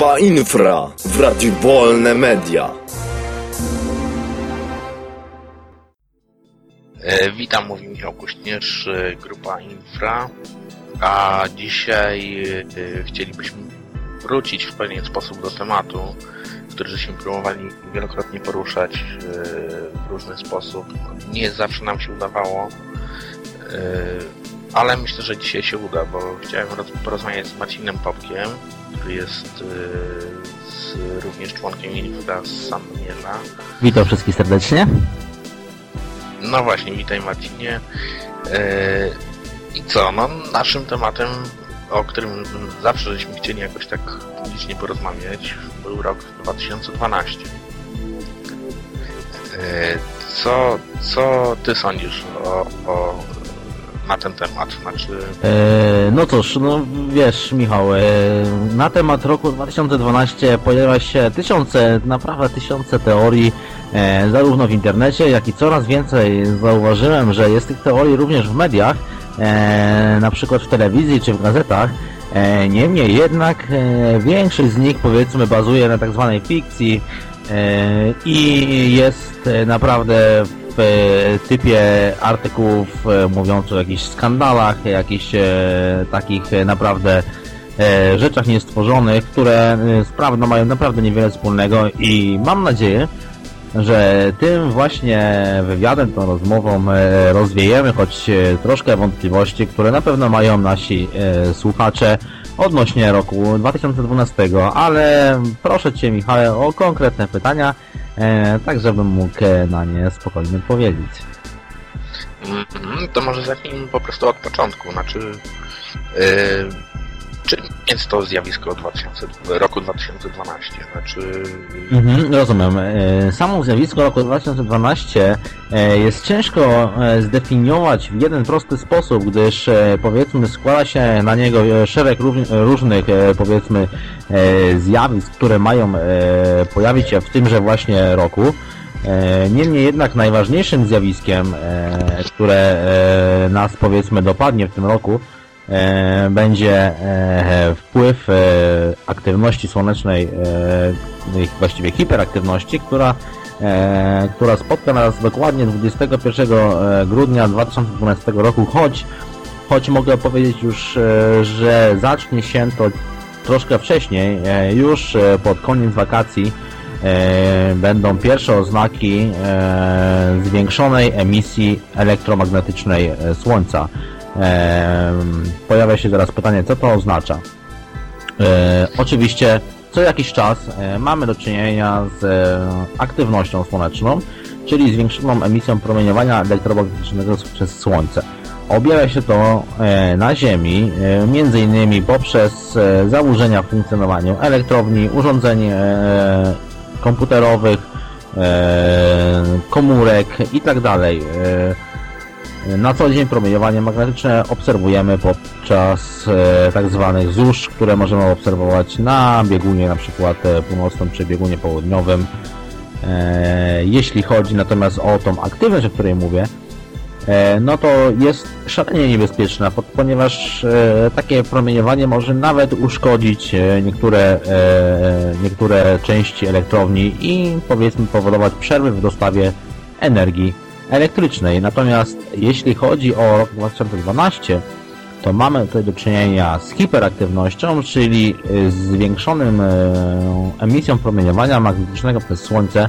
Grupa Infra w Radiu Wolne Media. E, witam, mówi Michał Kuśnierz, e, Grupa Infra. A dzisiaj e, chcielibyśmy wrócić w pewien sposób do tematu, który żeśmy próbowali wielokrotnie poruszać e, w różny sposób. Nie zawsze nam się udawało, e, ale myślę, że dzisiaj się uda, bo chciałem roz- porozmawiać z Marcinem Popkiem, jest e, z, również członkiem Infra z Sandomierza. Witam wszystkich serdecznie. No właśnie, witaj Marcinie. E, I co, no naszym tematem, o którym zawsze żeśmy chcieli jakoś tak publicznie porozmawiać, był rok 2012. E, Co, co ty sądzisz o, o, na ten temat? Znaczy, E, no cóż, no wiesz Michał, e, na temat roku 2012 pojawia się tysiące, naprawdę tysiące teorii, e, zarówno w internecie, jak i coraz więcej zauważyłem, że jest tych teorii również w mediach, e, na przykład w telewizji czy w gazetach. E, niemniej jednak e, większość z nich powiedzmy bazuje na tak zwanej fikcji i jest naprawdę w e, typie artykułów e, mówiących o jakichś skandalach, jakichś e, takich naprawdę rzeczach niestworzonych, które z prawdą mają naprawdę niewiele wspólnego i mam nadzieję, że tym właśnie wywiadem, tą rozmową rozwiejemy choć troszkę wątpliwości, które na pewno mają nasi słuchacze odnośnie roku 2012, ale proszę Cię Michale o konkretne pytania, e, tak żebym mógł na nie spokojnie odpowiedzieć. mm, to może zacznijmy po prostu od początku. Znaczy, e, czym jest to zjawisko 2000, roku 2012? Znaczy, Mhm, rozumiem. E, Samo zjawisko roku 2012 e, jest ciężko e, zdefiniować w jeden prosty sposób, gdyż powiedzmy składa się na niego szereg róż- różnych powiedzmy zjawisk, które mają pojawić się w tymże właśnie roku. Niemniej jednak najważniejszym zjawiskiem, które nas powiedzmy dopadnie w tym roku, będzie e, wpływ e, aktywności słonecznej, e, właściwie hiperaktywności, która, e, która spotka nas dokładnie 21 grudnia 2012 roku, choć, choć mogę powiedzieć już, e, że zacznie się to troszkę wcześniej, e, już e, pod koniec wakacji e, będą pierwsze oznaki e, zwiększonej emisji elektromagnetycznej e, Słońca. Pojawia się teraz pytanie, co to oznacza? E, oczywiście co jakiś czas e, mamy do czynienia z e, aktywnością słoneczną, czyli zwiększoną emisją promieniowania elektromagnetycznego przez Słońce. Objawia się to na Ziemi, innymi poprzez zaburzenia w funkcjonowaniu elektrowni, urządzeń komputerowych, komórek itd. Na co dzień promieniowanie magnetyczne obserwujemy podczas e, tak zwanych które możemy obserwować na biegunie na przykład e, północnym czy biegunie południowym. E, jeśli chodzi natomiast o tą aktywność, o której mówię, no to jest szalenie niebezpieczna, po- ponieważ takie promieniowanie może nawet uszkodzić niektóre, niektóre części elektrowni i powiedzmy powodować przerwy w dostawie energii elektrycznej. Natomiast jeśli chodzi o rok 2012, to mamy tutaj do czynienia z hiperaktywnością, czyli y, zwiększonym e, emisją promieniowania magnetycznego przez Słońce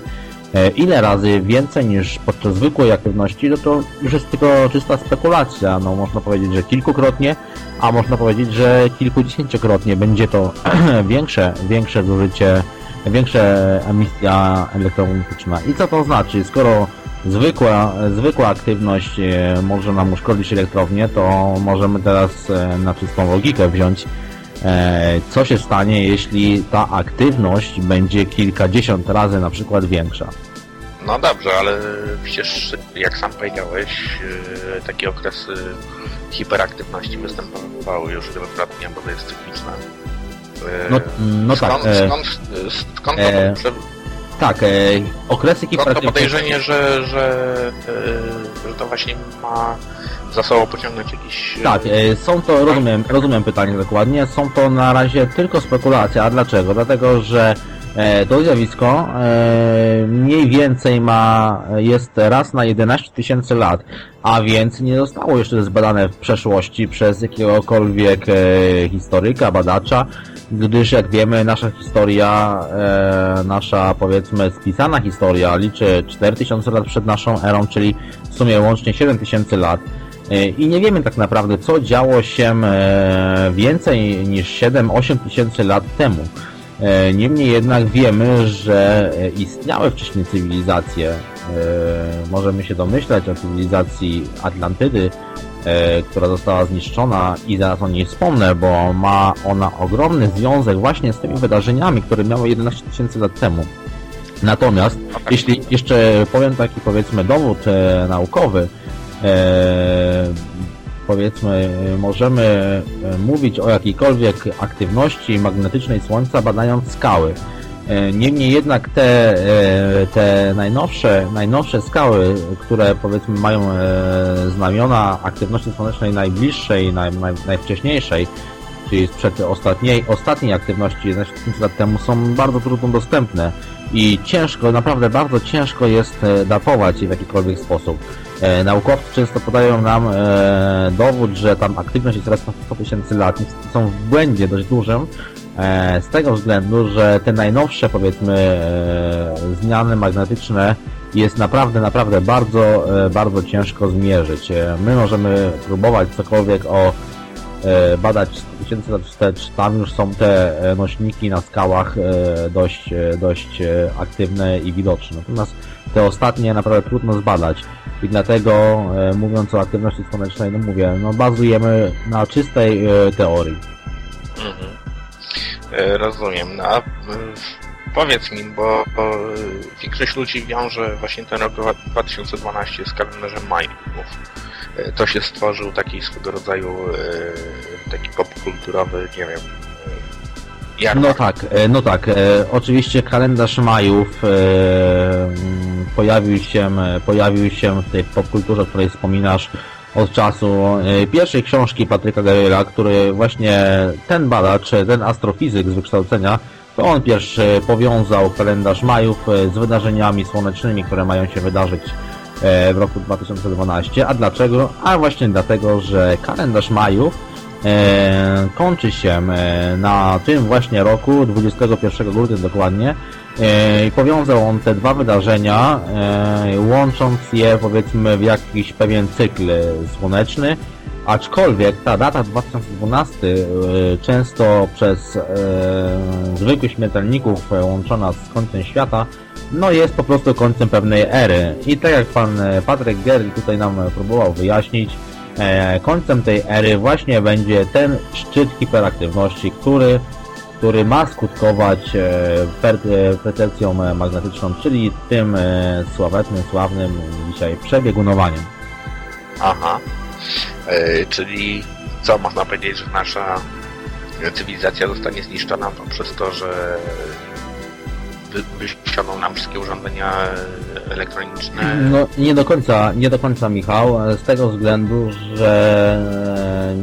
e, ile razy więcej niż podczas zwykłej aktywności, no to już jest tylko czysta spekulacja. No można powiedzieć, że kilkukrotnie, a można powiedzieć, że kilkudziesięciokrotnie będzie to większe, większe zużycie, większa emisja elektromagnetyczna. I co to znaczy? Skoro zwykła, zwykła aktywność e, może nam uszkodzić elektrownię, to możemy teraz e, na czystą logikę wziąć, e, co się stanie, jeśli ta aktywność będzie kilkadziesiąt razy na przykład większa. No dobrze, ale przecież jak sam powiedziałeś, takie okresy hiperaktywności występowały już wielokrotnie, bo to jest cykliczne. No, no tak, skąd, e, skąd, skąd, to, e, tak, e, okresy skąd to hiperaktywności... podejrzenie, że, że, yy, że to właśnie ma za sobą pociągnąć jakiś... e, Tak, e, są to, rozumiem, rozumiem pytanie dokładnie, są to na razie tylko spekulacje, a dlaczego? Dlatego, że e, to zjawisko e, mniej więcej ma, jest raz na 11 tysięcy lat, a więc nie zostało jeszcze zbadane w przeszłości przez jakiegokolwiek e, historyka, badacza, gdyż jak wiemy nasza historia, e, nasza powiedzmy spisana historia liczy 4000 lat przed naszą erą, czyli w sumie łącznie 7000 lat. E, I nie wiemy tak naprawdę, co działo się e, więcej niż 7-8 tysięcy lat temu. E, Niemniej jednak wiemy, że e, istniały wcześniej cywilizacje. E, Możemy się domyślać o cywilizacji Atlantydy, która została zniszczona i zaraz o niej wspomnę, bo ma ona ogromny związek właśnie z tymi wydarzeniami, które miały 11 tysięcy lat temu. Natomiast, jeśli jeszcze powiem taki powiedzmy dowód e, naukowy, e, powiedzmy możemy e, mówić o jakiejkolwiek aktywności magnetycznej Słońca badając skały. E, Niemniej jednak te, e, te najnowsze, najnowsze skały, które powiedzmy mają e, znamiona aktywności słonecznej najbliższej, naj, naj, najwcześniejszej, czyli sprzed ostatniej, ostatniej aktywności 11 tysięcy lat temu, są bardzo trudno dostępne i ciężko, naprawdę bardzo ciężko jest datować je w jakikolwiek sposób. Naukowcy często podają nam dowód, że tam aktywność jest raz na 100 tysięcy lat, są w błędzie dość dużym, z tego względu, że te najnowsze powiedzmy e, zmiany magnetyczne jest naprawdę, naprawdę bardzo, e, bardzo ciężko zmierzyć. E, My możemy próbować cokolwiek o e, badać 100 tysięcy lat wstecz, tam już są te e, nośniki na skałach e, dość, e, dość e, aktywne i widoczne. Natomiast te ostatnie naprawdę trudno zbadać i dlatego e, mówiąc o aktywności słonecznej, no mówię, no bazujemy na czystej e, teorii. Mhm. E, Rozumiem. No, a y, powiedz mi, bo, bo y, większość ludzi wiąże właśnie ten rok dwa- 2012 z kalendarzem majów. E, To się stworzył taki swego rodzaju e, taki popkulturowy, nie wiem, e, jarmark. No tak, e, no tak. e, Oczywiście kalendarz Majów e, pojawił się, e, pojawił się w tej popkulturze, o której wspominasz od czasu e, pierwszej książki Patryka Garyla, który właśnie ten badacz, e, ten astrofizyk z wykształcenia, to on pierwszy powiązał kalendarz Majów e, z wydarzeniami słonecznymi, które mają się wydarzyć w roku 2012. A dlaczego? A właśnie dlatego, że kalendarz Majów kończy się na tym właśnie roku, 21 grudnia dokładnie, i powiązał on te dwa wydarzenia, e, łącząc je powiedzmy w jakiś pewien cykl słoneczny, aczkolwiek ta data 2012 e, często przez e, zwykłych śmiertelników e, łączona z końcem świata, no jest po prostu końcem pewnej ery. I tak jak pan e, Patryk Gerl tutaj nam e, próbował wyjaśnić, e, końcem tej ery właśnie będzie ten szczyt hiperaktywności, który, który ma skutkować e, per, e, e, magnetyczną, czyli tym sławetnym, sławnym dzisiaj przebiegunowaniem. Aha. E, czyli co można powiedzieć, że nasza cywilizacja zostanie zniszczona poprzez to, że wyświoną nam wszystkie urządzenia elektroniczne. No nie do końca, nie do końca Michał, e, z tego względu, że e,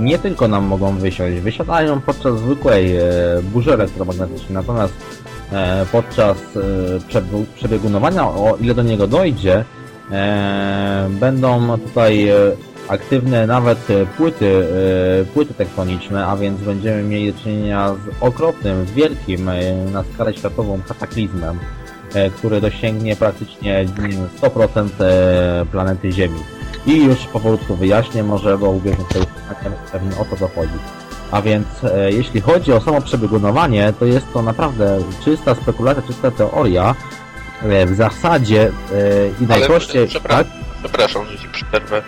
nie tylko nam mogą wysiąść, wysiadają podczas zwykłej e, burzy elektromagnetycznej, natomiast e, podczas e, przebiegunowania, o ile do niego dojdzie, e, będą tutaj e, aktywne nawet e, płyty, e, płyty tektoniczne, a więc będziemy mieli do czynienia z okropnym, wielkim e, na skalę światową kataklizmem który dosięgnie praktycznie mm, 100% e, planety Ziemi. I już powolutku wyjaśnię, może bo ubieżmy sobie pewnie o to co chodzi. A więc jeśli chodzi o samo przebiegunowanie, to jest to naprawdę czysta spekulacja, czysta teoria. W zasadzie i najprościej... tak? Przepraszam, że ci przerwę.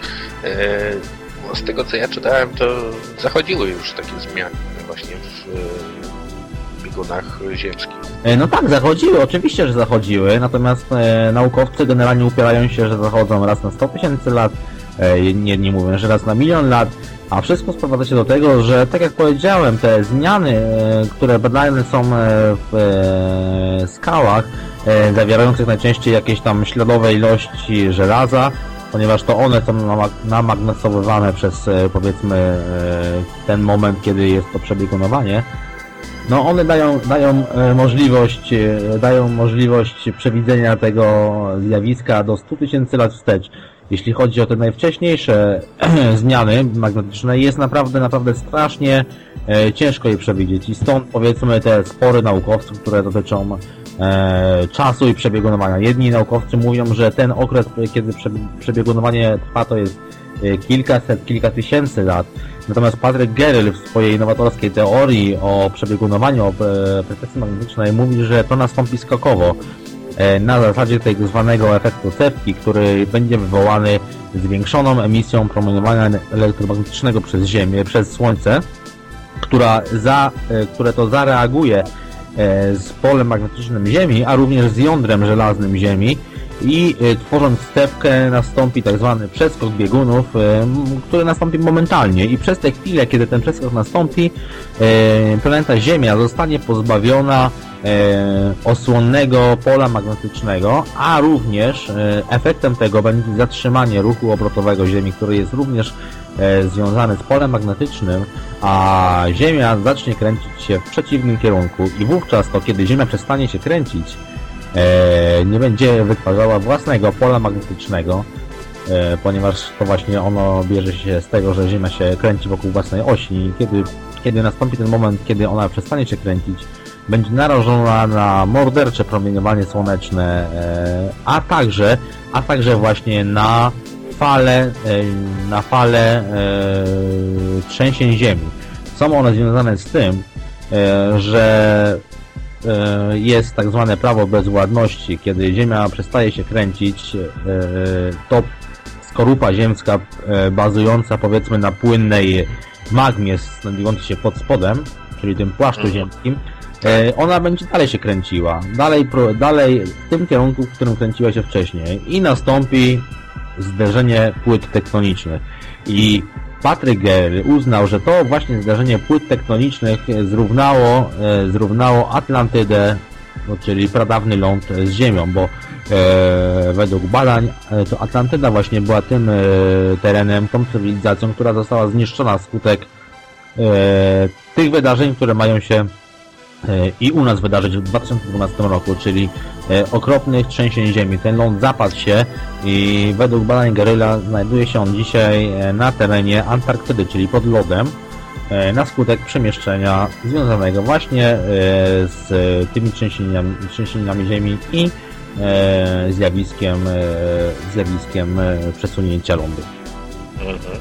E, z tego co ja czytałem, to zachodziły już takie zmiany właśnie w e, biegunach ziemskich. E, No tak, zachodziły, oczywiście, że zachodziły, natomiast naukowcy generalnie upierają się, że zachodzą raz na 100 tysięcy lat, nie, nie mówię, że raz na milion lat, a wszystko sprowadza się do tego, że tak jak powiedziałem, te zmiany, które badane są w skałach, zawierających najczęściej jakieś tam śladowe ilości żelaza, ponieważ to one są nama- namagnesowywane przez e, powiedzmy e, ten moment, kiedy jest to przebiegunowanie. No one dają, dają e, możliwość, e, dają możliwość przewidzenia tego zjawiska do 100 tysięcy lat wstecz. Jeśli chodzi o te najwcześniejsze zmiany magnetyczne, jest naprawdę, naprawdę strasznie e, ciężko je przewidzieć i stąd powiedzmy te spory naukowców, które dotyczą e, czasu i przebiegunowania. Jedni naukowcy mówią, że ten okres, kiedy prze, przebiegunowanie trwa, to jest e, kilkaset, kilka tysięcy lat. Natomiast Patryk Geryl w swojej nowatorskiej teorii o przebiegunowaniu, o e, frekwencji magnetycznej mówi, że to nastąpi skokowo e, na zasadzie tego zwanego efektu cewki, który będzie wywołany zwiększoną emisją promieniowania elektromagnetycznego przez Ziemię, przez Słońce, która za, e, które to zareaguje e, z polem magnetycznym Ziemi, a również z jądrem żelaznym Ziemi. I e, tworząc stepkę nastąpi tak zwany przeskok biegunów, e, który nastąpi momentalnie. I przez te chwile, kiedy ten przeskok nastąpi, e, planeta Ziemia zostanie pozbawiona e, osłonnego pola magnetycznego, a również e, efektem tego będzie zatrzymanie ruchu obrotowego Ziemi, który jest również e, związany z polem magnetycznym, a Ziemia zacznie kręcić się w przeciwnym kierunku i wówczas to, kiedy Ziemia przestanie się kręcić, e, nie będzie wytwarzała własnego pola magnetycznego, e, ponieważ to właśnie ono bierze się z tego, że Ziemia się kręci wokół własnej osi i kiedy, kiedy nastąpi ten moment, kiedy ona przestanie się kręcić, będzie narażona na mordercze promieniowanie słoneczne, e, a także, a także właśnie na fale, e, na fale e, trzęsień ziemi. Są one związane z tym, e, że jest tak zwane prawo bezwładności, kiedy Ziemia przestaje się kręcić, to skorupa ziemska bazująca powiedzmy na płynnej magmie znajdującej się pod spodem, czyli tym płaszczu Mhm. ziemskim, e, ona będzie dalej się kręciła, dalej, dalej w tym kierunku, w którym kręciła się wcześniej i nastąpi zderzenie płyt tektonicznych. I Patryk Gery uznał, że to właśnie zdarzenie płyt tektonicznych zrównało, e, zrównało Atlantydę, no, czyli pradawny ląd z Ziemią, bo e, według badań e, to Atlantyda właśnie była tym terenem, tą cywilizacją, która została zniszczona wskutek tych wydarzeń, które mają się i u nas wydarzyć w 2012 roku, czyli e, okropnych trzęsień ziemi. Ten ląd zapadł się i według badań Geryla znajduje się on dzisiaj e, na terenie Antarktydy, czyli pod lodem, e, na skutek przemieszczenia związanego właśnie e, z tymi trzęsieniami, trzęsieniami ziemi i e, zjawiskiem, e, zjawiskiem e, przesunięcia lądu. Mhm.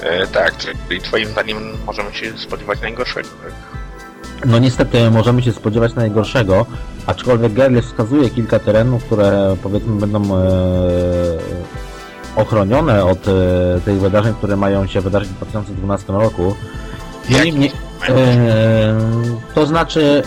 E, tak, czyli twoim zdaniem możemy się spodziewać najgorszego, tak? No niestety możemy się spodziewać najgorszego, aczkolwiek Gerle wskazuje kilka terenów, które powiedzmy będą e, ochronione od e, tych wydarzeń, które mają się wydarzyć w 2012 roku. No nie, e, to znaczy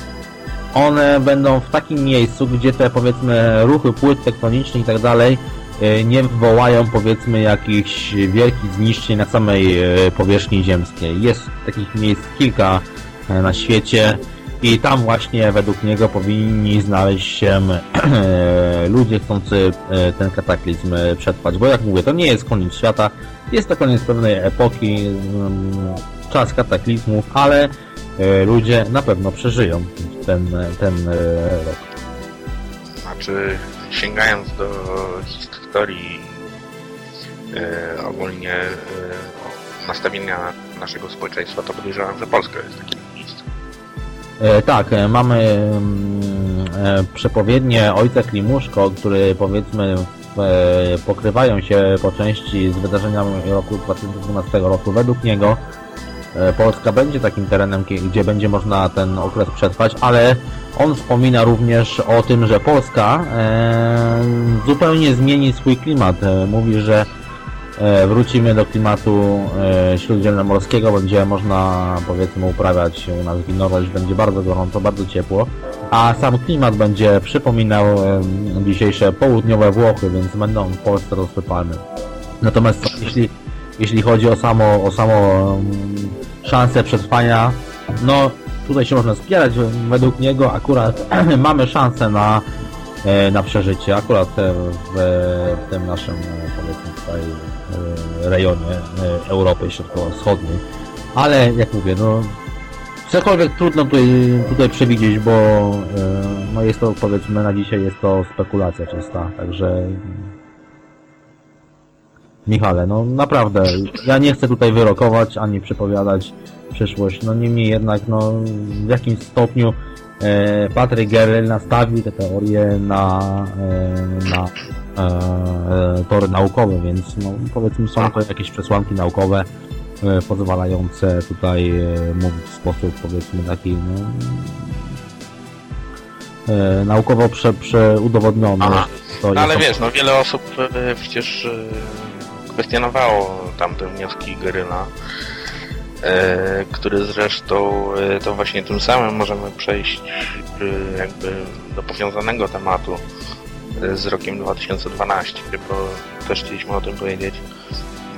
one będą w takim miejscu, gdzie te powiedzmy ruchy płyt tektonicznych i tak dalej e, nie wywołają powiedzmy jakichś wielkich zniszczeń na samej e, powierzchni ziemskiej. Jest takich miejsc kilka na świecie i tam właśnie według niego powinni znaleźć się e, ludzie chcący e, ten kataklizm e, przetrwać. Bo jak mówię, to nie jest koniec świata, jest to koniec pewnej epoki, mm, czas kataklizmów, ale e, ludzie na pewno przeżyją ten, ten e, rok. Znaczy, sięgając do historii e, ogólnie e, nastawienia naszego społeczeństwa, to podejrzewam, że Polska jest takim. E, tak, e, mamy mm, e, przepowiednie Ojca Klimuszko, który powiedzmy e, pokrywają się po części z wydarzeniami roku 2012 roku. Według niego e, Polska będzie takim terenem, gdzie będzie można ten okres przetrwać, ale on wspomina również o tym, że Polska e, zupełnie zmieni swój klimat. E, Mówi, że e, wrócimy do klimatu e, śródziemnomorskiego, będzie można powiedzmy uprawiać u nas winorość, będzie bardzo gorąco, bardzo ciepło, a sam klimat będzie przypominał e, dzisiejsze południowe Włochy, więc będą w Polsce rosły palmy. Natomiast jeśli, jeśli chodzi o samo, o samo mm, szansę przetrwania, no tutaj się można spierać, według niego akurat mamy szansę na e, na przeżycie, akurat e, w, w tym naszym, e, powiedzmy tutaj, e, rejonie e, Europy Środkowo-Wschodniej. Ale jak mówię, no cokolwiek trudno tutaj, tutaj przewidzieć, bo e, no jest to powiedzmy na dzisiaj jest to spekulacja czysta, także Michale, no naprawdę, ja nie chcę tutaj wyrokować ani przepowiadać przyszłość, no niemniej jednak no w jakimś stopniu Patryk Gerel nastawił te teorie na, e, na e, tory naukowe, więc no powiedzmy są to jakieś przesłanki naukowe e, pozwalające tutaj e, mówić w sposób powiedzmy taki no, e, naukowo prze. To No ale wiesz, no wiele osób e, przecież e, kwestionowało tamte wnioski Geryla, e, który zresztą e, to właśnie tym samym możemy przejść e, jakby do powiązanego tematu e, z rokiem 2012, bo też chcieliśmy o tym powiedzieć.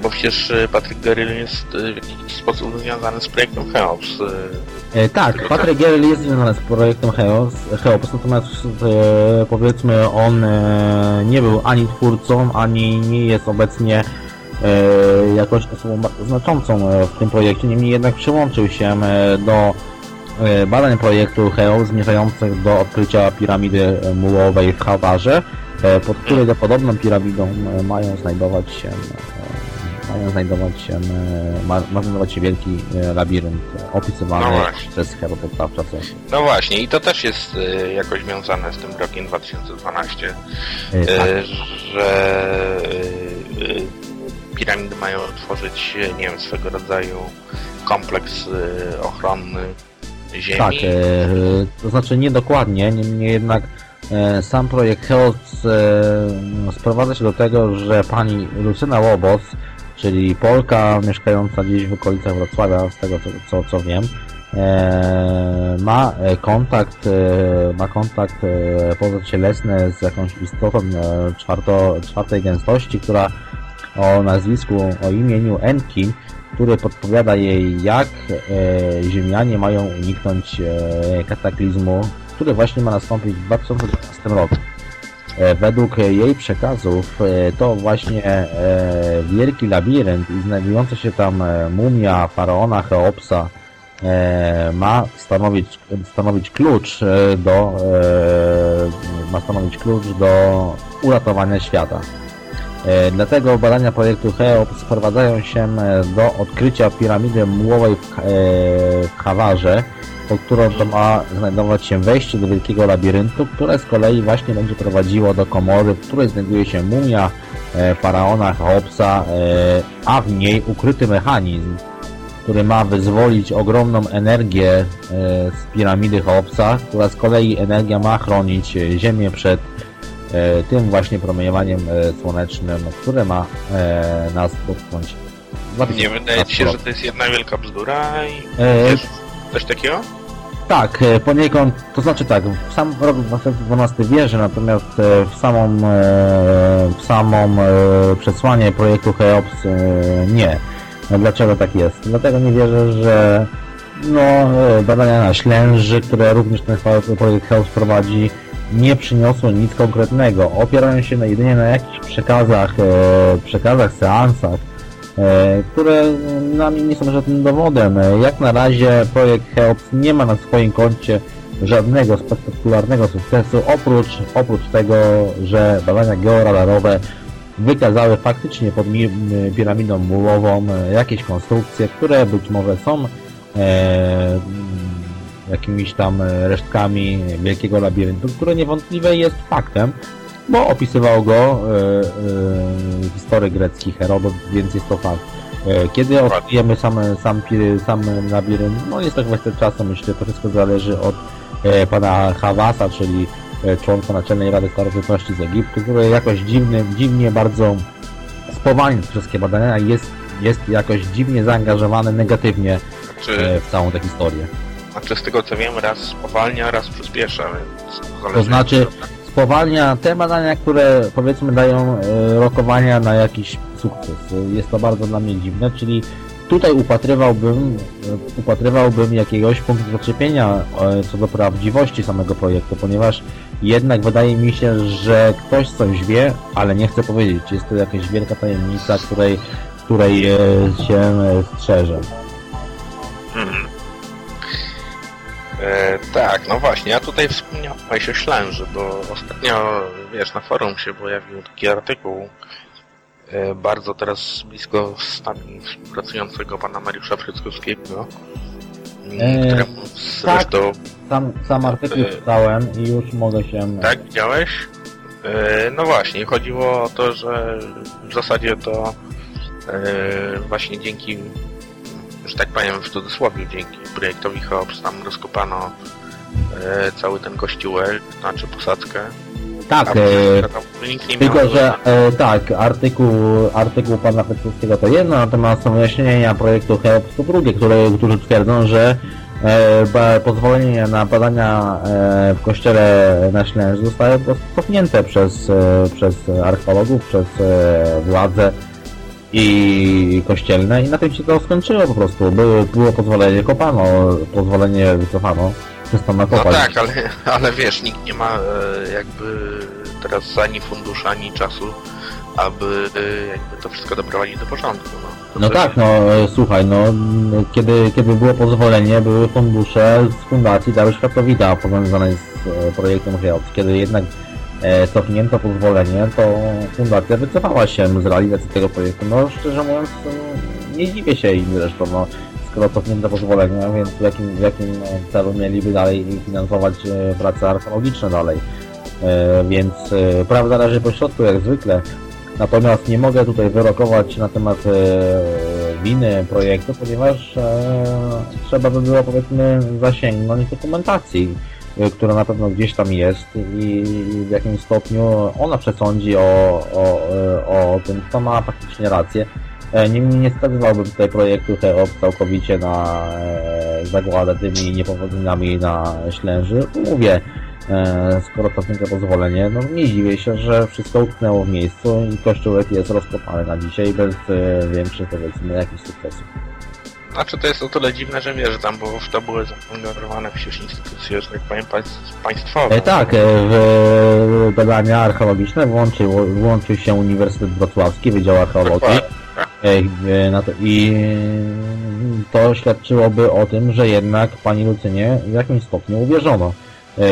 Bo przecież e, Patryk Geryl jest e, w jakiś sposób związany z projektem Cheops. e, E, tak, Patryk Gerel jest związany z projektem Heos, Heops, natomiast e, powiedzmy on e, nie był ani twórcą, ani nie jest obecnie e, jakoś osobą bardzo znaczącą e, w tym projekcie, niemniej jednak przyłączył się e, do badań projektu Heos zmierzających do odkrycia piramidy mułowej w Hawarze, pod której to podobną piramidą mają znajdować się mają znajdować się, ma, ma znajdować się wielki labirynt opisywany No przez Herodota w czasach. No właśnie, i to też jest jakoś związane z tym rokiem 2012. E, tak. że piramidy mają tworzyć, e, nie wiem, swego rodzaju kompleks e, ochronny Ziemi. Tak, e, to znaczy niedokładnie, niemniej jednak sam projekt Heos sprowadza się do tego, że pani Lucyna Łobos, czyli Polka mieszkająca gdzieś w okolicach Wrocławia, z tego co, co, co wiem, ma kontakt, ma kontakt pozacielesny z jakąś istotą czwarto, czwartej gęstości, która o nazwisku, o imieniu Enki, który podpowiada jej, jak e, Ziemianie mają uniknąć e, kataklizmu, który właśnie ma nastąpić w 2012 roku. E, według jej przekazów e, to właśnie e, wielki labirynt i znajdująca się tam e, mumia faraona Cheopsa ma stanowić, stanowić klucz do ma stanowić klucz do uratowania świata. E, Dlatego badania projektu Cheops sprowadzają się e, do odkrycia piramidy mułowej w, Ka- e, Hawarze, pod którą to ma znajdować się wejście do wielkiego labiryntu, które z kolei właśnie będzie prowadziło do komory, w której znajduje się mumia faraona Cheopsa, a w niej ukryty mechanizm, który ma wyzwolić ogromną energię z piramidy Cheopsa, która z kolei energia ma chronić Ziemię przed tym właśnie promieniowaniem e, słonecznym, które ma e, nas dotknąć. Nie wydaje ci się, 2015 że to jest jedna wielka bzdura i E, coś takiego? Tak, e, poniekąd, to znaczy tak, w sam rok 2012 wierzę, natomiast e, w samą, e, w samą e, przesłanie projektu Cheops e, nie. No, dlaczego tak jest? Dlatego nie wierzę, że no, e, badania na ślęży, które również ten projekt Cheops prowadzi, nie przyniosły nic konkretnego. Opierają się na, jedynie na jakichś przekazach, e, przekazach, seansach, e, które dla mnie nie są żadnym dowodem. E, Jak na razie projekt Cheops nie ma na swoim koncie żadnego spektakularnego sukcesu, oprócz, oprócz tego, że badania georadarowe wykazały faktycznie pod piramidą mułową e, jakieś konstrukcje, które być może są e, jakimiś tam e, resztkami wielkiego labiryntu, które niewątpliwie jest faktem, bo opisywał go e, e, historyk grecki Herodot, więc jest to fakt. E, Kiedy odkryjemy sam, sam, sam labirynt, no jest to kwestia czasu, myślę, to wszystko zależy od pana Hawasa, czyli członka Naczelnej Rady Starożytności z Egiptu, który jakoś dziwny, dziwnie bardzo spowalnia wszystkie badania i jest, jest jakoś dziwnie zaangażowany negatywnie Czy, w całą tę historię. Znaczy z tego co wiem, raz spowalnia, raz przyspiesza, więc To znaczy spowalnia te badania, które powiedzmy dają e, rokowania na jakiś sukces. Jest to bardzo dla mnie dziwne, czyli tutaj upatrywałbym, e, upatrywałbym jakiegoś punktu zaczepienia e, co do prawdziwości samego projektu, ponieważ jednak wydaje mi się, że ktoś coś wie, ale nie chce powiedzieć. Jest to jakaś wielka tajemnica, której, której się strzeże. E, tak, no właśnie, ja tutaj wspomniałeś o Ślęży, bo ostatnio, wiesz, na forum się pojawił taki artykuł e, bardzo teraz blisko z nami współpracującego pana Mariusza Fryckowskiego, E, któremu zresztą... Sam, sam artykuł E, czytałem i już mogę się... Tak, widziałeś? E, No właśnie, chodziło o to, że w zasadzie to e, właśnie dzięki, że tak powiem w cudzysłowie, dzięki projektowi Hobbs tam rozkopano e, cały ten kościółek, znaczy posadzkę. Tak, e, Tylko, że e, tak, artykuł, artykuł pana Petruskiego to jedno, natomiast są wyjaśnienia projektu HELP to drugie, które, którzy twierdzą, że e, pozwolenie na badania e, w kościele na Ślęży zostały cofnięte przez, e, przez archeologów, przez e, władze i kościelne i na tym się to skończyło po prostu. Było, było pozwolenie, kopano, pozwolenie wycofano, przestano No kopać. tak, ale, ale wiesz, nikt nie ma e, jakby teraz ani funduszy, ani czasu, aby e, jakby to wszystko doprowadzić do porządku. No, No tak, no e, słuchaj, no kiedy, kiedy było pozwolenie, były fundusze z fundacji Dały Światowita powiązane z projektem HEOPS. Kiedy jednak cofnięto pozwolenie, to fundacja wycofała się z realizacji tego projektu. No szczerze mówiąc, e, nie dziwię się im zresztą, no skoro cofnięto pozwolenie, więc w jakim, w jakim e, celu mieliby dalej finansować e, prace archeologiczne dalej. E, więc e, prawda leży po środku jak zwykle. Natomiast nie mogę tutaj wyrokować na temat e, winy projektu, ponieważ e, trzeba by było powiedzmy zasięgnąć dokumentacji, e, która na pewno gdzieś tam jest i w jakim stopniu ona przesądzi o, o, e, o tym, kto ma faktycznie rację. E, Niemniej nie skazywałbym tutaj projektu HEOP całkowicie na e, zagładę tymi niepowodzeniami na Ślęży. Mówię, E, skoro cofnięto pozwolenie, no nie dziwię się, że wszystko utknęło w miejscu i kościółek jest rozkopany na dzisiaj bez większych powiedzmy jakichś sukcesów. Znaczy to jest o tyle dziwne, że wiesz, tam w to były zaangażowane przecież instytucje, że tak powiem, państw, państwowe. E, tak, e, w badania archeologiczne włączył, włączył się Uniwersytet Wrocławski, Wydział Archeologii e, e, i to świadczyłoby o tym, że jednak pani Lucynie w jakimś stopniu uwierzono. E,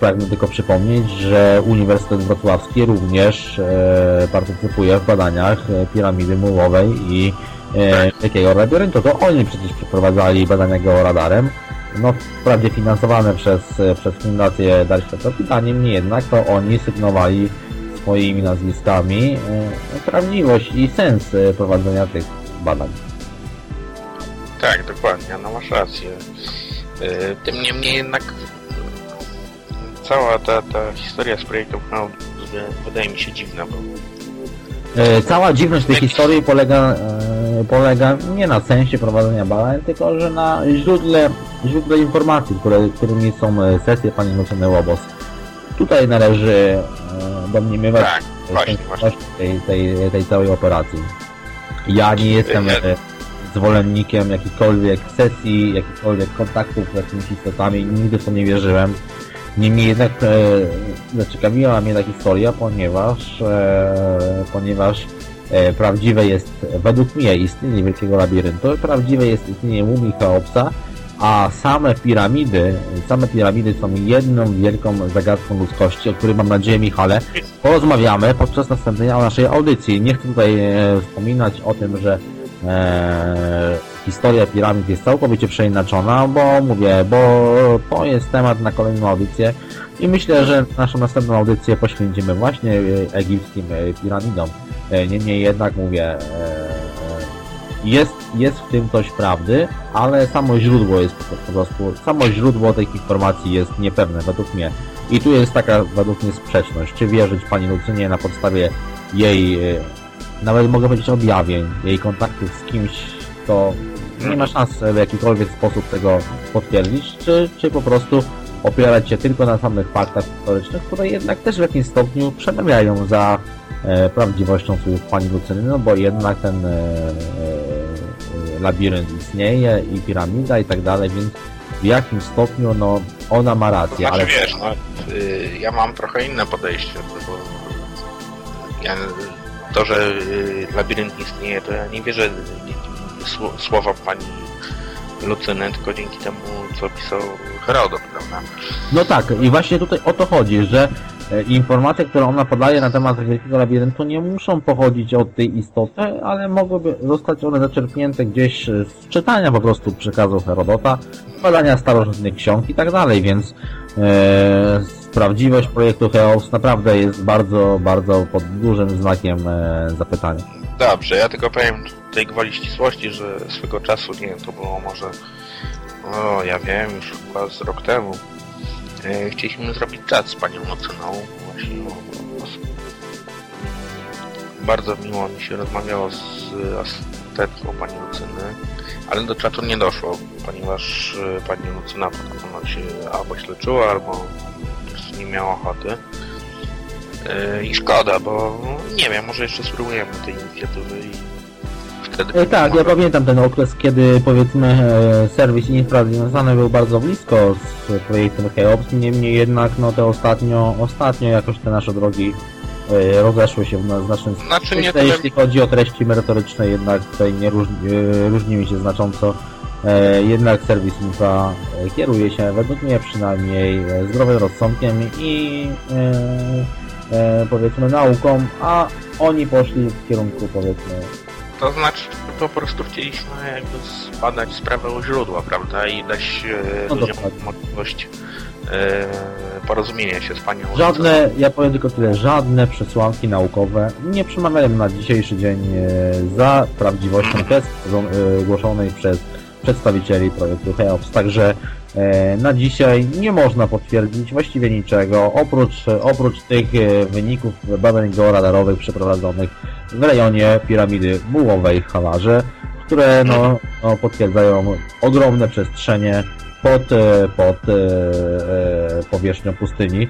Pragnę tylko przypomnieć, że Uniwersytet Wrocławski również e, partycypuje w badaniach e, piramidy mułowej i e, Labiryntu. To oni przecież przeprowadzali badania georadarem. No, wprawdzie finansowane przez, e, przez Fundację Dar Światowita, niemniej jednak to oni sygnowali swoimi nazwiskami e, prawdziwość i sens e, prowadzenia tych badań. Tak, dokładnie, no masz rację. Yy, Tym niemniej jednak cała ta, ta historia z projektem Hound wydaje mi się dziwna, bo E, Cała dziwność tej historii polega, e, polega nie na sensie prowadzenia badań, tylko że na źródle, źródle informacji, które, którymi są e, sesje pani Lucyny Łobos. Tutaj należy e, domniemywać tak, właśnie, właśnie. sensowności tej, tej, tej całej operacji. Ja nie jestem e, zwolennikiem jakichkolwiek sesji, jakichkolwiek kontaktów z jakimiś istotami, nigdy w to nie wierzyłem. Niemniej jednak e, zaciekawiła mnie ta historia, ponieważ, e, ponieważ prawdziwe jest, według mnie, istnienie Wielkiego Labiryntu, prawdziwe jest istnienie mumii Cheopsa, a same piramidy, same piramidy są jedną wielką zagadką ludzkości, o której mam nadzieję, Michale, porozmawiamy podczas następnej naszej audycji. Nie chcę tutaj e, wspominać o tym, że e, historia piramid jest całkowicie przeinaczona, bo mówię, bo to jest temat na kolejną audycję i myślę, że naszą następną audycję poświęcimy właśnie e, egipskim e, piramidom. E, Niemniej jednak mówię, jest, jest w tym coś prawdy, ale samo źródło jest po prostu, samo źródło tych informacji jest niepewne według mnie. I tu jest taka według mnie sprzeczność, czy wierzyć pani Lucynie na podstawie jej, nawet mogę powiedzieć objawień, jej kontaktów z kimś, kto nie ma szans w jakikolwiek sposób tego potwierdzić, czy, czy po prostu opierać się tylko na samych faktach historycznych, które jednak też w jakimś stopniu przemawiają za e, prawdziwością słów pani Lucyny, no bo jednak ten e, e, labirynt istnieje i piramida i tak dalej, więc w jakim stopniu no ona ma To rację, znaczy, ale wiesz, no, y, ja mam trochę inne podejście, bo ja, to, że y, labirynt istnieje, to ja nie wierzę dzięki sło- słowom pani Lucyny, tylko dzięki temu, co pisał Herodot, prawda? No tak, i właśnie tutaj o to chodzi, że e, informacje, które ona podaje na temat Wielkiego Labiryntu nie muszą pochodzić od tej istoty, ale mogłyby zostać one zaczerpnięte gdzieś e, z czytania po prostu przekazu Herodota, badania starożytnych ksiąg i tak dalej, więc e, prawdziwość projektu Cheops naprawdę jest bardzo, bardzo pod dużym znakiem e, zapytania. Dobrze, ja tylko powiem tutaj gwoli ścisłości, że swego czasu, nie wiem, to było może, o, ja wiem, już chyba z rok temu, e, chcieliśmy zrobić czat z panią Lucyną, właśnie o, o, bardzo miło mi się rozmawiało z asystentką pani Lucyny, ale do czatu nie doszło, ponieważ e, pani Lucyna potem się albo źle czuła, albo nie miała ochoty. E, I szkoda, bo nie wiem, może jeszcze spróbujemy tej inicjatywy i wtedy... E, tak, ja pamiętam ten okres, kiedy powiedzmy e, serwis infra związany był bardzo blisko z projektem Cheops, niemniej jednak no te ostatnio, ostatnio jakoś te nasze drogi rozeszły się w na- znacznym Znaczy Myślę, tyle... jeśli chodzi o treści merytoryczne, jednak tutaj nie różni, różnimy się znacząco. Jednak serwis infra kieruje się, według mnie przynajmniej, zdrowym rozsądkiem i e, powiedzmy nauką, a oni poszli w kierunku powiedzmy To znaczy po prostu chcieliśmy jakby zbadać sprawę u źródła, prawda? I dać e, No ludziom dokładnie. możliwość e, porozumienia się z panią Żadne, ja powiem tylko tyle, żadne przesłanki naukowe nie przemawiają na dzisiejszy dzień e, za prawdziwością test e, głoszonej przez przedstawicieli projektu Cheops. Także na dzisiaj nie można potwierdzić właściwie niczego, oprócz, oprócz tych e, wyników badań georadarowych przeprowadzonych w rejonie piramidy Mułowej w Hawarze, które no, no, potwierdzają ogromne przestrzenie pod, e, pod e, e, powierzchnią pustyni.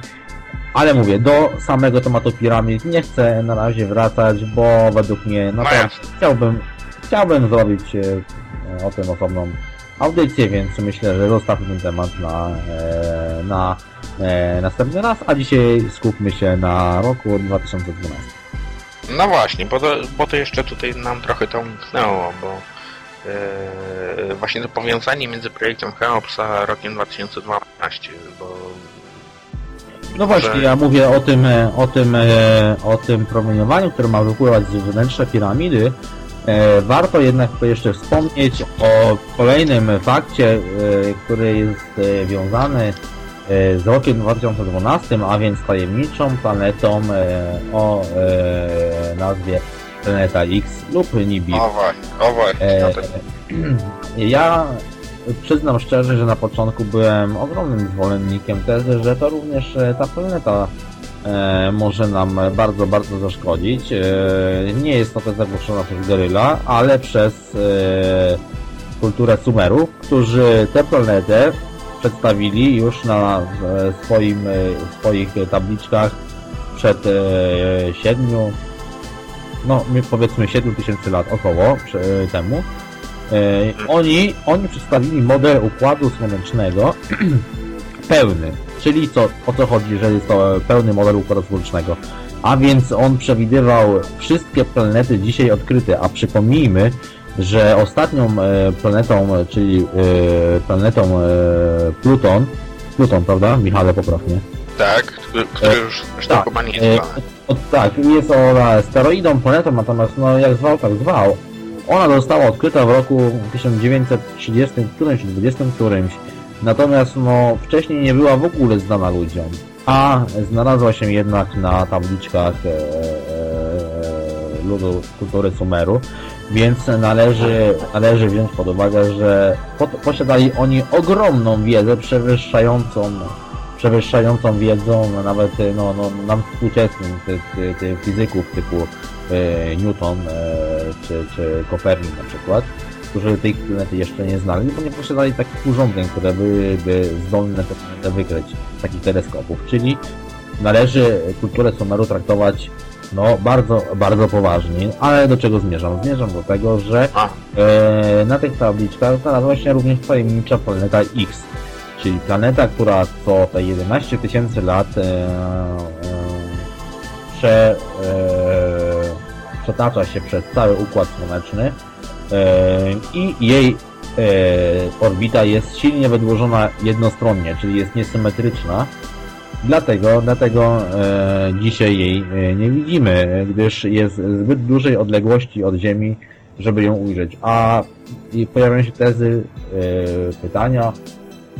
Ale mówię, do samego tematu piramid nie chcę na razie wracać, bo według mnie No naprawdę jasne. chciałbym, chciałbym zrobić e, o tym osobną audycję, więc myślę, że zostawmy ten temat na, e, na e, następny raz, a dzisiaj skupmy się na roku 2012. No właśnie, bo to, bo to jeszcze tutaj nam trochę to umknęło, bo e, właśnie to powiązanie między projektem Cheops a rokiem 2012, bo No właśnie, Że- ja mówię o tym, o tym, o tym promieniowaniu, które ma wypływać z wnętrza piramidy. E, Warto jednak jeszcze wspomnieć o kolejnym fakcie, e, który jest e, wiązany z rokiem 2012, a więc tajemniczą planetą o nazwie Planeta X lub Nibiru. o właśnie, o właśnie, ja przyznam szczerze, że na początku byłem ogromnym zwolennikiem tezy, że to również ta planeta może nam bardzo, bardzo zaszkodzić. E, nie jest to teza głoszona przez Goryla, ale przez e, kulturę Sumerów, którzy tę planetę przedstawili już na e, swoim, e, swoich tabliczkach przed e, siedmiu, no my powiedzmy 7 tysięcy lat około temu. E, oni, oni przedstawili model układu słonecznego pełny, czyli co, o co chodzi, że jest to pełny model układu słonecznego. A więc on przewidywał wszystkie planety dzisiaj odkryte, a przypomnijmy, że ostatnią e, planetą, e, czyli e, planetą Pluton, Pluton, prawda? Michale, poprawnie. tak, który, który już tak, chyba nie E, jest planet. o, tak, jest ona steroidą planetą, natomiast no jak zwał, tak zwał. Ona została odkryta w roku 1930 którymś, 20 którymś. Natomiast no wcześniej nie była w ogóle znana ludziom. A znalazła się jednak na tabliczkach e, e, ludu kultury Sumeru, więc należy, należy wziąć pod uwagę, że po, posiadali oni ogromną wiedzę przewyższającą przewyższającą wiedzą nawet no, no, nam współczesnym ty, ty, ty fizyków typu e, Newton e, czy, czy Kopernik na przykład, którzy tej planety jeszcze nie znali, bo nie posiadali takich urządzeń, które byłyby zdolne tę planetę wykryć, takich teleskopów, czyli należy kulturę Sumeru traktować No, bardzo, bardzo poważnie, ale do czego zmierzam? Zmierzam do tego, że e, na tych tabliczkach znalazła się również tajemnicza planeta X, czyli planeta, która co te 11 tysięcy lat e, e, prze, e, przetacza się przez cały Układ Słoneczny i jej e, orbita jest silnie wydłużona jednostronnie, czyli jest niesymetryczna. Dlatego, dlatego e, dzisiaj jej e, nie widzimy, gdyż jest zbyt dużej odległości od Ziemi, żeby ją ujrzeć. A pojawiają się tezy, e, pytania,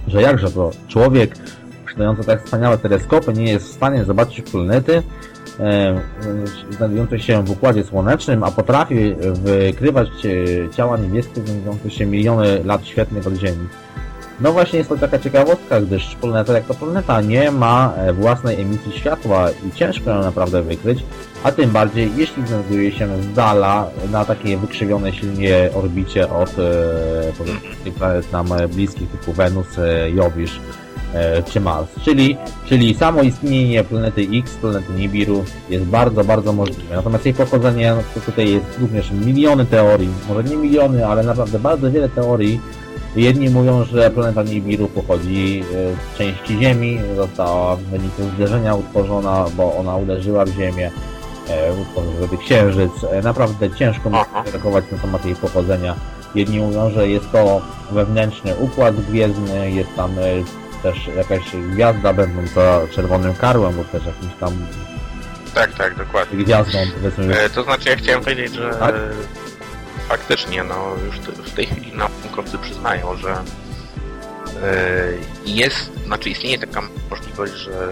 że jakże to człowiek posiadający tak wspaniałe teleskopy nie jest w stanie zobaczyć planety e, znajdujące się w Układzie Słonecznym, a potrafi wykrywać e, ciała niebieskie znajdujące się miliony lat świetnych od Ziemi. No właśnie jest to taka ciekawostka, gdyż planeta jak to planeta nie ma e, własnej emisji światła i ciężko ją naprawdę wykryć, a tym bardziej jeśli znajduje się z dala na takiej wykrzywionej silnie orbicie od e, planet nam e, bliskich typu Wenus, e, Jowisz e, czy Mars. Czyli, czyli samo istnienie planety X, planety Nibiru jest bardzo, bardzo możliwe. Natomiast jej pochodzenie, no tutaj jest również miliony teorii, może nie miliony, ale naprawdę bardzo wiele teorii, Jedni mówią, że planeta Nibiru pochodzi e, z części Ziemi, została w wyniku zderzenia utworzona, bo ona uderzyła w Ziemię, e, utworzył księżyc. E, Naprawdę ciężko reagować na temat jej pochodzenia. Jedni mówią, że jest to wewnętrzny układ gwiezdny, jest tam e, też jakaś gwiazda będąca czerwonym karłem, lub też jakimś tam tak, tak, dokładnie. gwiazdą, powiedzmy. E, to znaczy, ja chciałem powiedzieć, że Tak? faktycznie, no już te, w tej chwili naukowcy przyznają, że e, jest, znaczy istnieje taka możliwość, że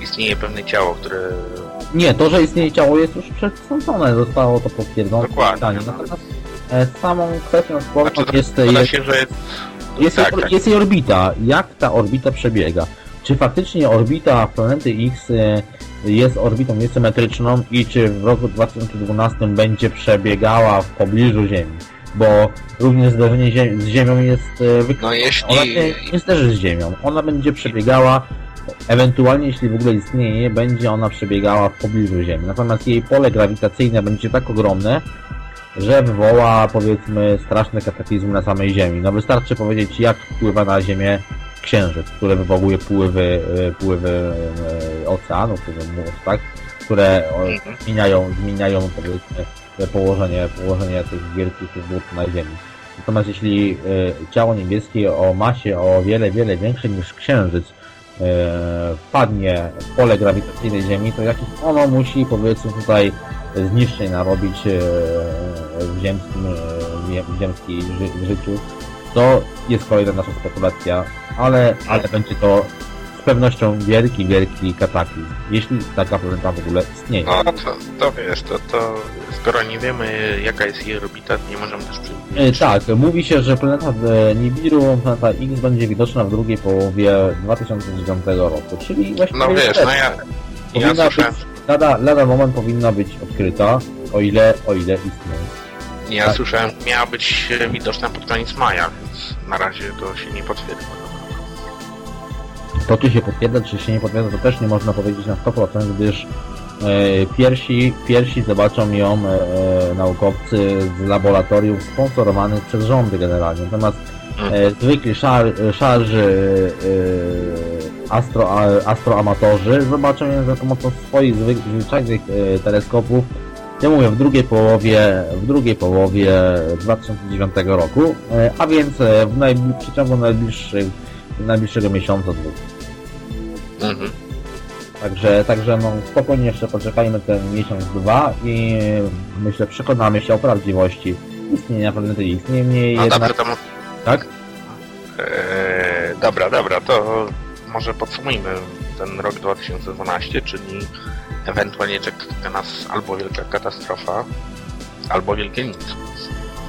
istnieje pewne ciało, które Nie, to, że istnieje ciało jest już przesądzone, zostało to potwierdzone. Dokładnie, no. E, samą kwestią sporną znaczy, jest, zgadza się, że jest, jest, tak, jej, tak. jest jej orbita. Jak ta orbita przebiega? Czy faktycznie orbita planety X e, jest orbitą niesymetryczną i czy w roku 2012 będzie przebiegała w pobliżu Ziemi? Bo również zdarzenie z Ziemią jest e, wykluczone. no jeśli... Ona nie, nie zderzy z Ziemią. Ona będzie przebiegała, ewentualnie jeśli w ogóle istnieje, będzie ona przebiegała w pobliżu Ziemi. Natomiast jej pole grawitacyjne będzie tak ogromne, że wywoła powiedzmy straszny kataklizm na samej Ziemi. No wystarczy powiedzieć, jak wpływa na Ziemię księżyc, który wywołuje pływy, e, pływy e, oceanów, pływy mórz, tak? które o, Mhm. zmieniają, zmieniają powiedzmy położenie, położenie tych wielkich wód na Ziemi. Natomiast jeśli e, ciało niebieskie o masie o wiele, wiele większe niż księżyc e, wpadnie w pole grawitacyjne Ziemi, to jakieś ono musi powiedzmy tutaj zniszczeń narobić e, w ziemskim, e, w ziemskiej ży, życiu. To jest kolejna nasza spekulacja, ale, ale będzie to z pewnością wielki, wielki kataklizm, jeśli taka planeta w ogóle istnieje. No to, to wiesz, to, to skoro nie wiemy jaka jest jej orbita, nie możemy też E, przewidzieć. Tak, mówi się, że planeta Nibiru, planeta X będzie widoczna w drugiej połowie 2009 roku, czyli właściwie No wiesz, no ja, ja powinna być, słyszałem, lada, lada moment powinna być odkryta, o ile, o ile istnieje. ja tak. słyszałem, miała być e, widoczna pod koniec maja, więc na razie to się nie potwierdza. To czy się potwierdza, czy się nie potwierdza, to też nie można powiedzieć na 100%, gdyż e, pierwsi, pierwsi zobaczą ją e, naukowcy z laboratoriów sponsorowanych przez rządy generalnie. Natomiast e, zwykli szar, szarzy e, astro, astroamatorzy zobaczą ją za pomocą swoich zwyczajnych e, teleskopów. Ja mówię w drugiej połowie, w drugiej połowie 2009 roku, e, a więc e, w, najbli- w przeciągu najbliższych, najbliższego miesiąca, dwóch. Mhm. Także, także no, spokojnie jeszcze poczekajmy ten miesiąc, dwa i myślę przekonamy się o prawdziwości istnienia planety X. Niemniej No jednak, dobrze, to tak? e, dobra, dobra, to może podsumujmy ten rok 2012, czyli ewentualnie czeka nas albo wielka katastrofa, albo wielkie nic.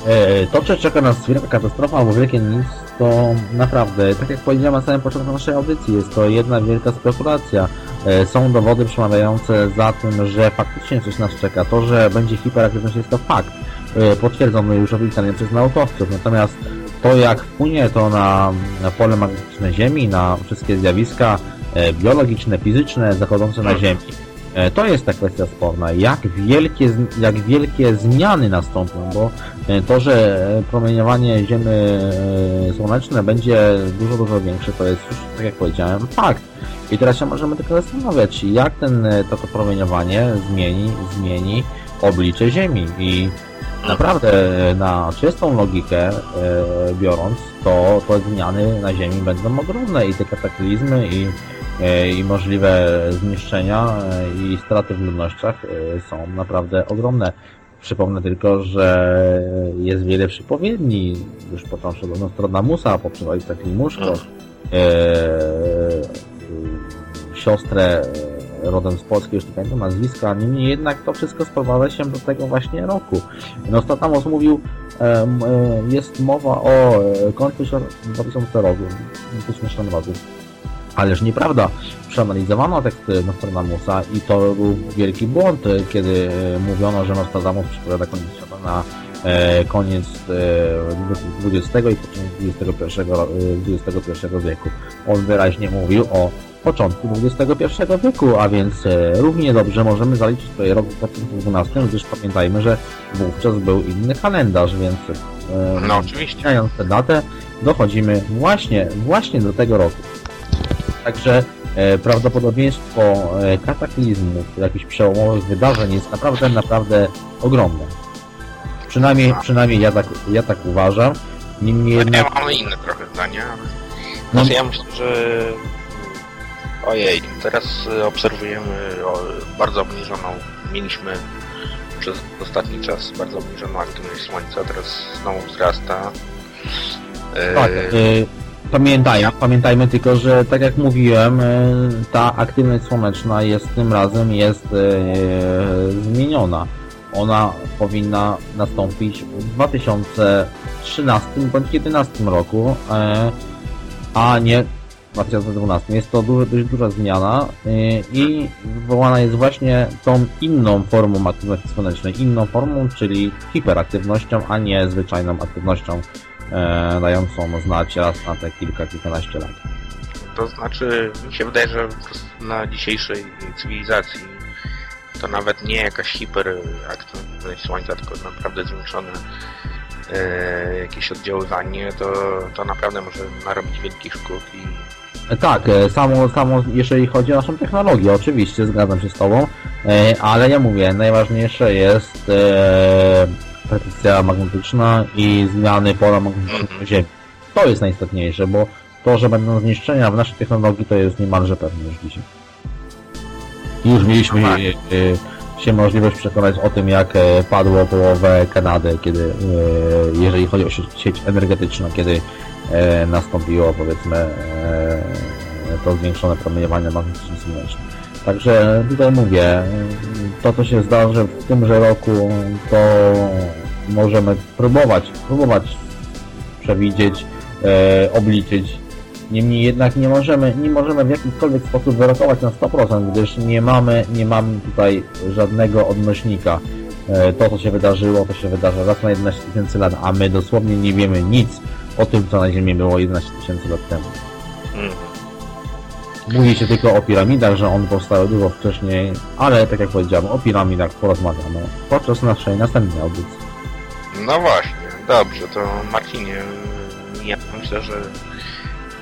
E, To, czy czeka nas wielka katastrofa albo wielkie nic, to naprawdę, tak jak powiedziałem na samym początku naszej audycji, jest to jedna wielka spekulacja. E, Są dowody przemawiające za tym, że faktycznie coś nas czeka. To, że będzie hiperaktywność jest to fakt, e, potwierdzony już oficjalnie przez naukowców. Natomiast to, jak wpłynie to na, na pole magnetyczne Ziemi, na wszystkie zjawiska e, biologiczne, fizyczne zachodzące na Ziemi, E, To jest ta kwestia sporna. Jak wielkie, jak wielkie zmiany nastąpią, bo e, to, że promieniowanie Ziemi słoneczne będzie dużo, dużo większe, to jest już, tak jak powiedziałem, fakt. I teraz się możemy tylko zastanawiać, jak ten, to, to promieniowanie zmieni, zmieni oblicze Ziemi. I naprawdę e, na czystą logikę e, biorąc, to, to zmiany na Ziemi będą ogromne i te kataklizmy i e, i możliwe zniszczenia e, i straty w ludnościach e, są naprawdę ogromne. Przypomnę tylko, że jest wiele przypowiedni, już począwszy od Nostradamusa, poprzez ojca Klimuszko, Mhm. e, siostrę rodem z Polski, już nie pamiętam nazwiska, niemniej jednak to wszystko sprowadza się do tego właśnie roku. Nostradamus mówił, e, e, jest mowa o e, końcu świ- 2000 roku, 2000 roku. Ależ nieprawda. Przeanalizowano teksty Nostradamusa i to był wielki błąd, e, kiedy e, mówiono, że Nostradamus przepowiada koniec świata na e, koniec e, XX i początek XXI, e, XXI wieku. On wyraźnie mówił o początku XXI wieku, a więc e, równie dobrze możemy zaliczyć tutaj rok 2012, gdyż pamiętajmy, że wówczas był inny kalendarz, więc e, No oczywiście. Zmieniając tę datę, dochodzimy właśnie, właśnie do tego roku. Także e, prawdopodobieństwo kataklizmów, jakichś przełomowych wydarzeń jest naprawdę, naprawdę ogromne. Przynajmniej, przynajmniej ja tak, ja tak uważam. Niemniej Ja jednak, mamy inne trochę zdania, ale... No. Znaczy ja myślę, że... Ojej, teraz y, obserwujemy bardzo obniżoną, mieliśmy przez ostatni czas bardzo obniżoną aktywność Słońca, teraz znowu wzrasta. E, tak, e, pamiętajmy, pamiętajmy tylko, że tak jak mówiłem, ta aktywność słoneczna jest tym razem jest zmieniona. Ona powinna nastąpić w 2013 bądź 2011 roku, e, a nie 2012. Jest to duży, dość duża zmiana e, i wywołana jest właśnie tą inną formą aktywności słonecznej, inną formą, czyli hiperaktywnością, a nie zwyczajną aktywnością e, dającą znać raz na te kilka, kilkanaście lat. To znaczy, mi się wydaje, że na dzisiejszej cywilizacji to nawet nie jakaś hiperaktywność Słońca, tylko naprawdę zwiększone e, jakieś oddziaływanie, to, to naprawdę może narobić wielkich szkód i Tak, e, samo, samo jeżeli chodzi o naszą technologię, oczywiście zgadzam się z Tobą, e, ale ja mówię, najważniejsze jest e, magnetyczna i zmiany pola magnetycznego Ziemi. To jest najistotniejsze, bo to, że będą zniszczenia w naszej technologii, to jest niemalże pewne już dzisiaj. Już mieliśmy No tak. e, e, się możliwość przekonać o tym, jak e, padło połowę Kanady, kiedy, e, jeżeli chodzi o sieć, energetyczną, kiedy e, nastąpiło powiedzmy e, to zwiększone promieniowanie magnetyczne słoneczne. Także tutaj mówię, e, to co się zdarzy w tymże roku, to możemy próbować, próbować przewidzieć, e, obliczyć. Niemniej jednak nie możemy, nie możemy w jakikolwiek sposób wyrokować na 100%, gdyż nie mamy, nie mamy tutaj żadnego odnośnika. E, To, co się wydarzyło, to się wydarza raz na 11 tysięcy lat, a my dosłownie nie wiemy nic o tym, co na Ziemi było 11 tysięcy lat temu. mm, Mówi się tylko o piramidach, że one powstały dużo wcześniej, ale tak jak powiedziałem, o piramidach porozmawiamy podczas naszej następnej audycji. No właśnie, dobrze, to Marcinie, ja myślę, że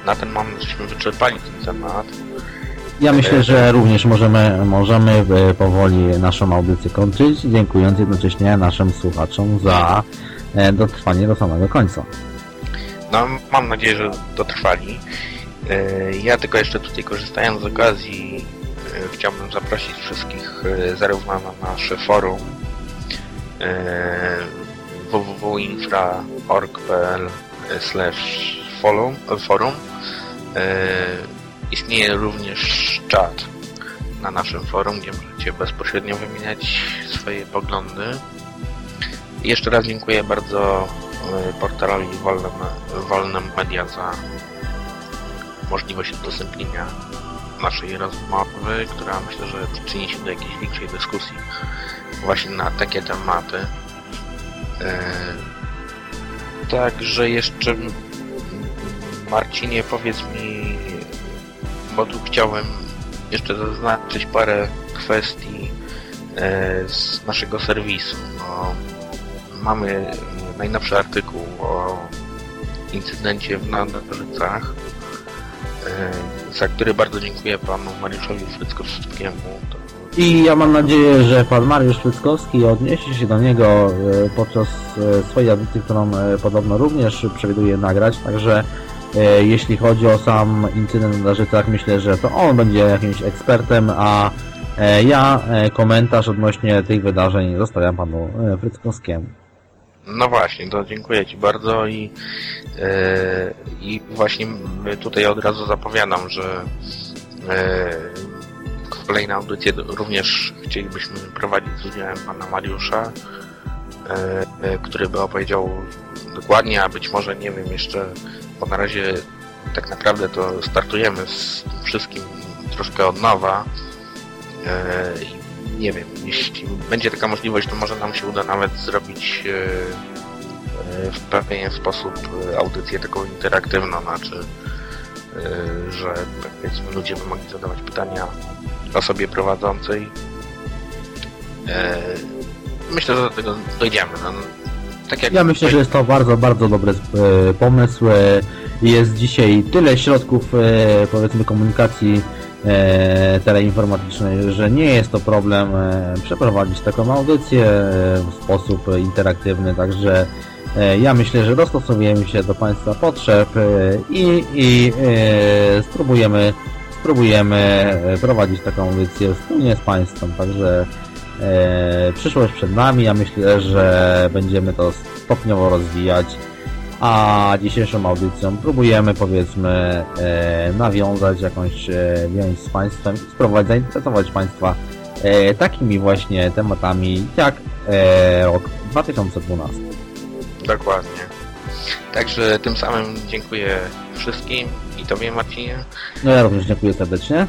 na ten moment żeśmy wyczerpali ten temat. Ja myślę, że również możemy, możemy e, powoli naszą audycję kończyć, dziękując jednocześnie naszym słuchaczom za e, dotrwanie do samego końca. No, mam nadzieję, że dotrwali. E, Ja tylko jeszcze tutaj korzystając z okazji e, chciałbym zaprosić wszystkich e, zarówno na nasze forum www.infra.org.pl forum, forum. Istnieje również czat na naszym forum, gdzie możecie bezpośrednio wymieniać swoje poglądy. Jeszcze raz dziękuję bardzo e, portalowi Wolne, Wolne Media za możliwość udostępnienia naszej rozmowy, która myślę, że przyczyni się do jakiejś większej dyskusji właśnie na takie tematy. E, Także jeszcze Marcinie powiedz mi, bo tu chciałem jeszcze zaznaczyć parę kwestii e, z naszego serwisu. Mamy najnowszy artykuł o incydencie w Nadarzycach, e, za który bardzo dziękuję panu Mariuszowi Fryckowskiemu. I ja mam nadzieję, że pan Mariusz Fryckowski odniesie się do niego e, podczas e, swojej audycji, którą podobno również przewiduje nagrać, także jeśli chodzi o sam incydent na Darzycach, myślę, że to on będzie jakimś ekspertem, a ja komentarz odnośnie tych wydarzeń zostawiam panu Fryckowskiemu. No właśnie, to dziękuję Ci bardzo i, e, i właśnie tutaj od razu zapowiadam, że e, kolejne audycje również chcielibyśmy prowadzić z udziałem Pana Mariusza, e, który by opowiedział dokładnie, a być może nie wiem jeszcze, bo na razie tak naprawdę to startujemy z tym wszystkim troszkę od nowa. I nie wiem, jeśli będzie taka możliwość, to może nam się uda nawet zrobić e, e, w pewien sposób audycję taką interaktywną, znaczy, e, że powiedzmy ludzie by mogli zadawać pytania osobie prowadzącej. Myślę, że do tego dojdziemy. No, tak jak Ja myślę, że jest to bardzo, bardzo dobry pomysł. Jest dzisiaj tyle środków, powiedzmy, komunikacji teleinformatycznej, że nie jest to problem e, przeprowadzić taką audycję e, w sposób interaktywny, także e, ja myślę, że dostosujemy się do Państwa potrzeb e, i, i e, spróbujemy, spróbujemy e, prowadzić taką audycję wspólnie z Państwem, także E, przyszłość przed nami, ja myślę, że będziemy to stopniowo rozwijać, a dzisiejszą audycją próbujemy powiedzmy e, nawiązać jakąś e, więź z Państwem i spróbować zainteresować Państwa e, takimi właśnie tematami jak e, rok 2012. Dokładnie. Także tym samym dziękuję wszystkim i Tobie Marcinie. No ja również dziękuję serdecznie.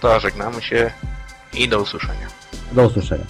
To żegnamy się i do usłyszenia. Do usłyszenia.